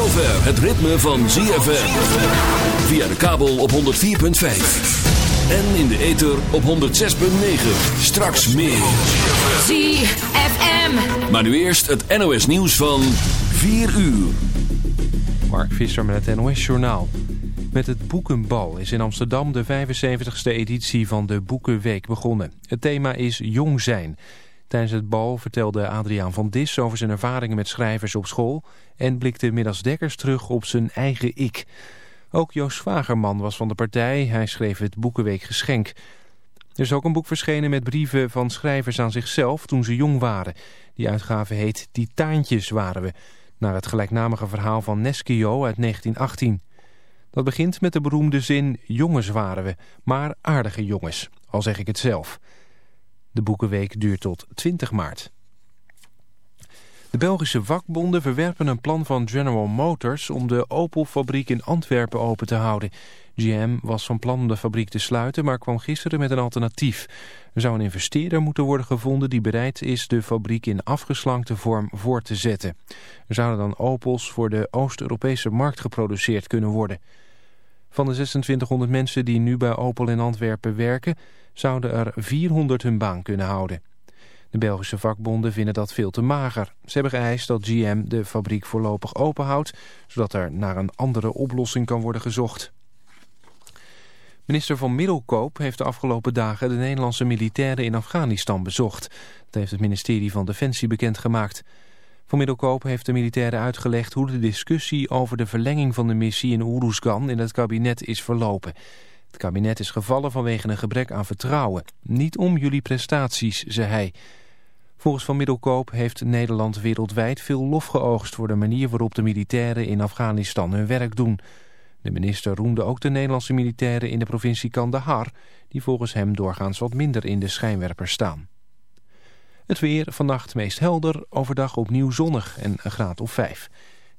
Het ritme van ZFM. Via de kabel op 104.5. En in de ether op 106.9. Straks meer. ZFM. Maar nu eerst het NOS nieuws van 4 uur. Mark Visser met het NOS Journaal. Met het Boekenbal is in Amsterdam de 75ste editie van de Boekenweek begonnen. Het thema is Jong zijn. Tijdens het bal vertelde Adriaan van Dis over zijn ervaringen met schrijvers op school... en blikte Middags Dekkers terug op zijn eigen ik. Ook Joost Vagerman was van de partij. Hij schreef het Boekenweek Geschenk. Er is ook een boek verschenen met brieven van schrijvers aan zichzelf toen ze jong waren. Die uitgave heet Die Taantjes waren we... naar het gelijknamige verhaal van Neschio uit 1918... Dat begint met de beroemde zin jongens waren we, maar aardige jongens, al zeg ik het zelf. De Boekenweek duurt tot 20 maart. De Belgische vakbonden verwerpen een plan van General Motors om de Opel-fabriek in Antwerpen open te houden. GM was van plan om de fabriek te sluiten, maar kwam gisteren met een alternatief. Er zou een investeerder moeten worden gevonden die bereid is de fabriek in afgeslankte vorm voor te zetten. Er zouden dan Opels voor de Oost-Europese markt geproduceerd kunnen worden. Van de 2600 mensen die nu bij Opel in Antwerpen werken, zouden er 400 hun baan kunnen houden. De Belgische vakbonden vinden dat veel te mager. Ze hebben geëist dat GM de fabriek voorlopig openhoudt, zodat er naar een andere oplossing kan worden gezocht. Minister van Middelkoop heeft de afgelopen dagen de Nederlandse militairen in Afghanistan bezocht. Dat heeft het ministerie van Defensie bekendgemaakt. Van Middelkoop heeft de militairen uitgelegd hoe de discussie over de verlenging van de missie in Oeruzgan in het kabinet is verlopen. Het kabinet is gevallen vanwege een gebrek aan vertrouwen. Niet om jullie prestaties, zei hij. Volgens Van Middelkoop heeft Nederland wereldwijd veel lof geoogst voor de manier waarop de militairen in Afghanistan hun werk doen. De minister roemde ook de Nederlandse militairen in de provincie Kandahar, die volgens hem doorgaans wat minder in de schijnwerpers staan. Het weer vannacht meest helder, overdag opnieuw zonnig en een graad of vijf.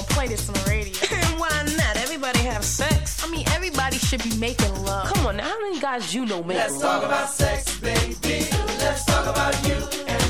Gonna play this on the radio. Why not? Everybody have sex. I mean, everybody should be making love. Come on, now, how many guys you know make Let's love? talk about sex, baby. Let's talk about you and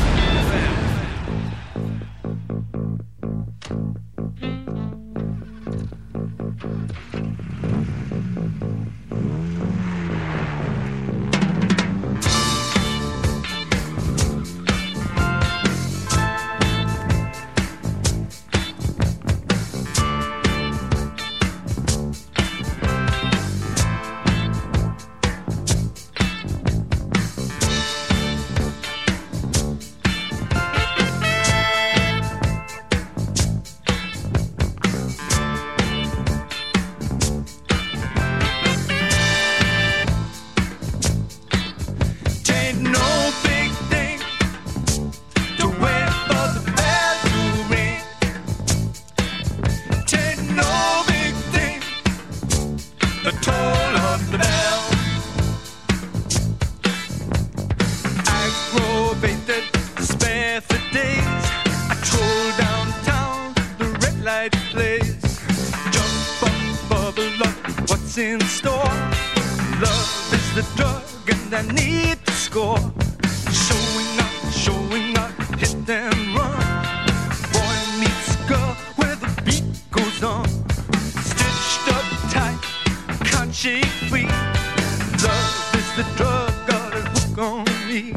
shake free. Love is the drug got a hook on me.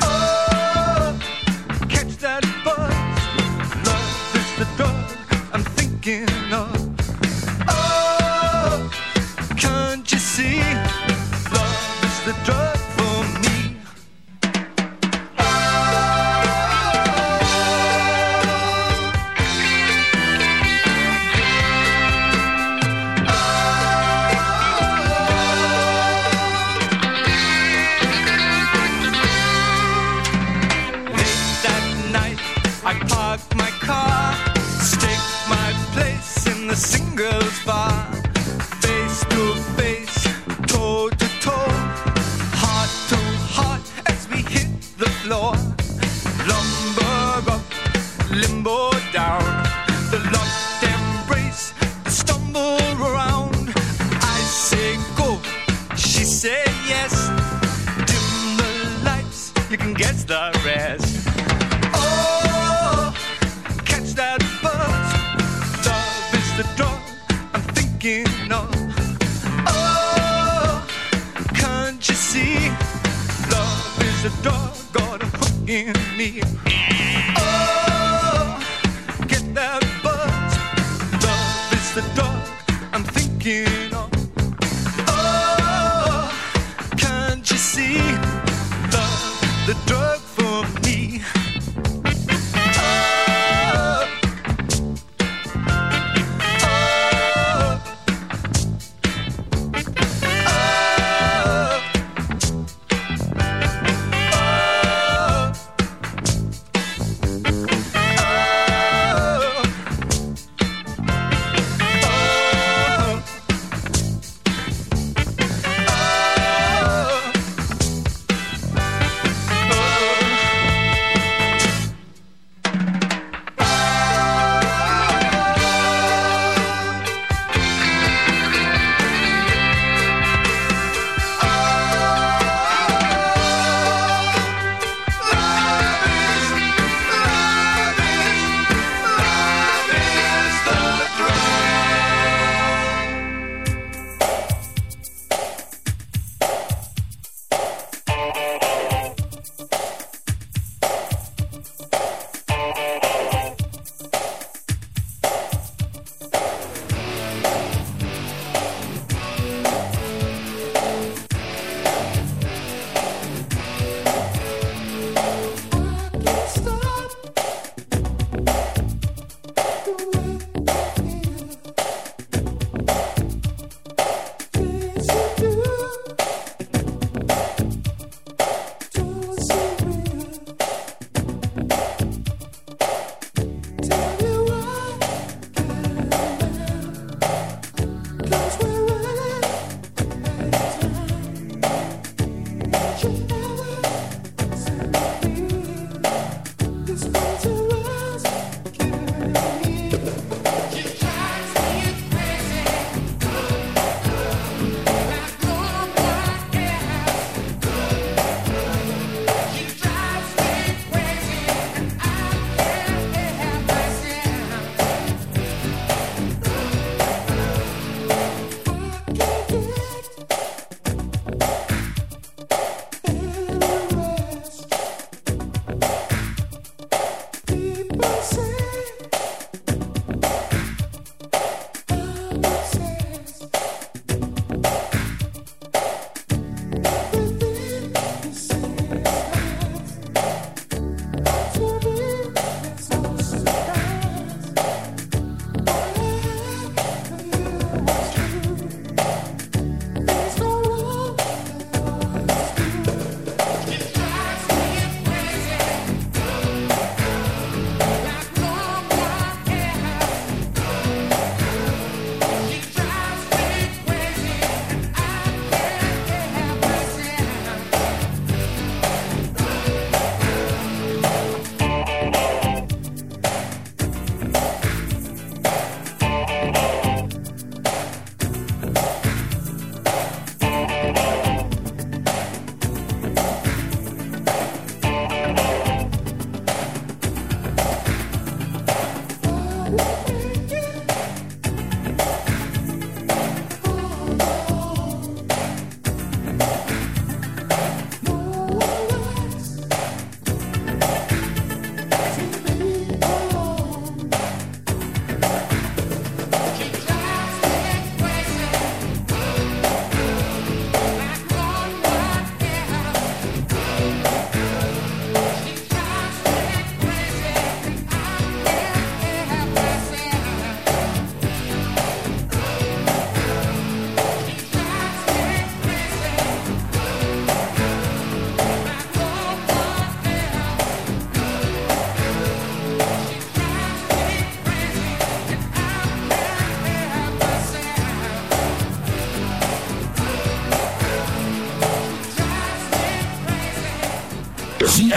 Oh, catch that buzz. Love is the drug I'm thinking of.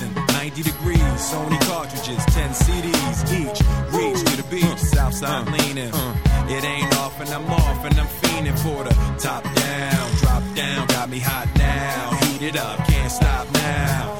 Flossing, 90 degrees, Sony cartridges, 10 CDs each. Reach to the beach, Southside leaning. It ain't off and I'm off and I'm fiending for the top down, drop down, got me hot now. Heat it up, can't stop now.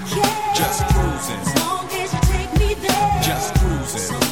Just cruising, As long as you take me there. just cruising,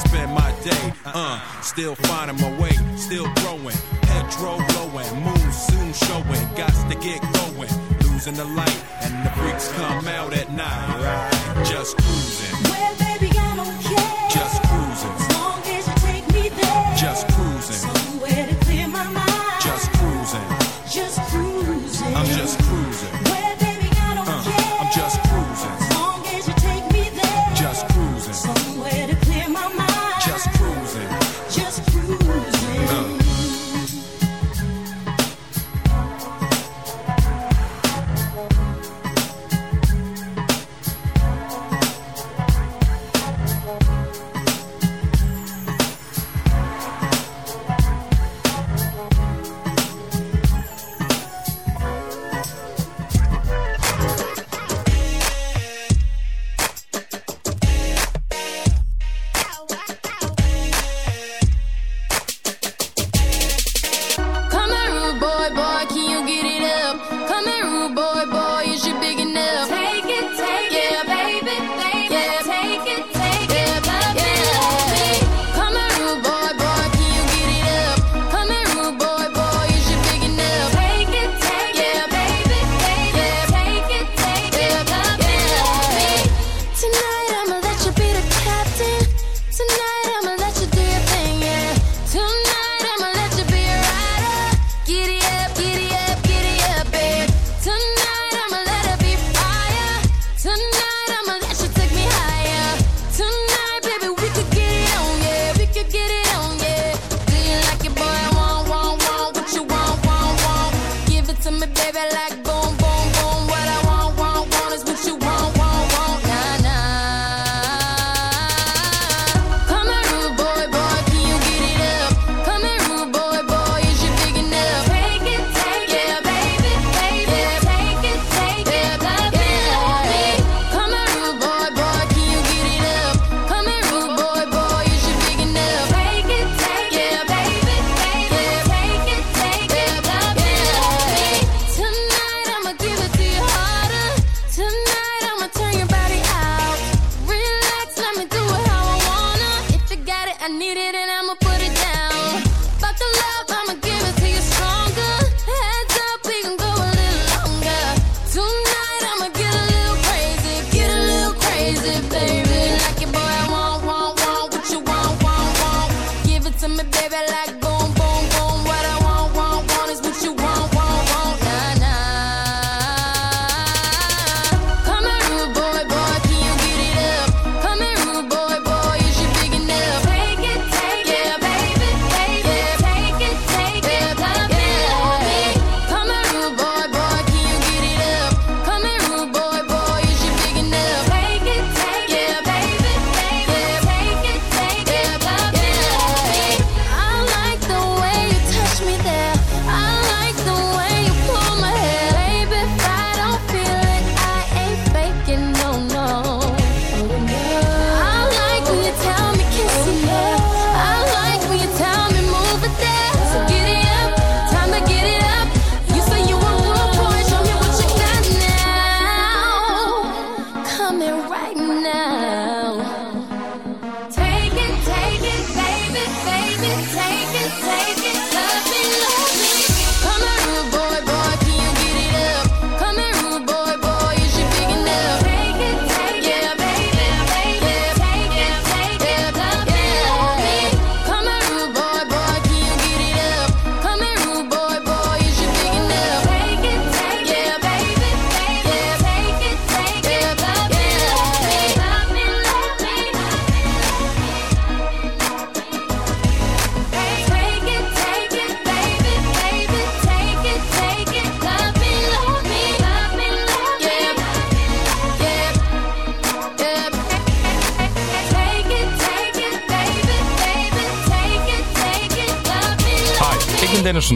day. Uh, still finding my way, still growing. Petrol blowing, moon soon showing. Got to get going. Losing the light, and the freaks come out at night. Just cruising, Well, baby, I don't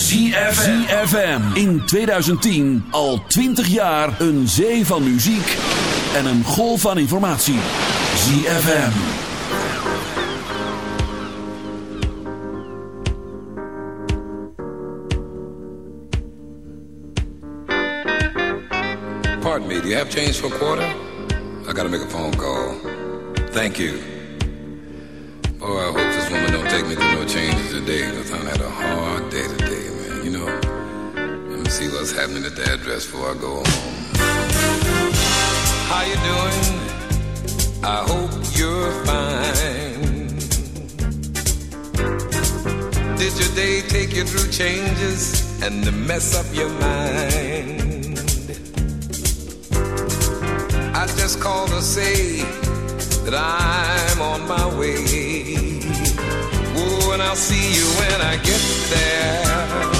ZFM. In 2010 al 20 jaar een zee van muziek en een golf van informatie. ZFM. Pardon me, do you have change for a quarter? I gotta make a phone call. Thank you. Oh, I hope this woman don't take me to no changes today, because I had a hard day today. see what's happening at the address before I go home. How you doing? I hope you're fine. Did your day take you through changes and mess up your mind? I just called to say that I'm on my way. Oh, and I'll see you when I get there.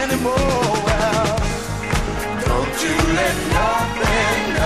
anymore. Don't you let nothing.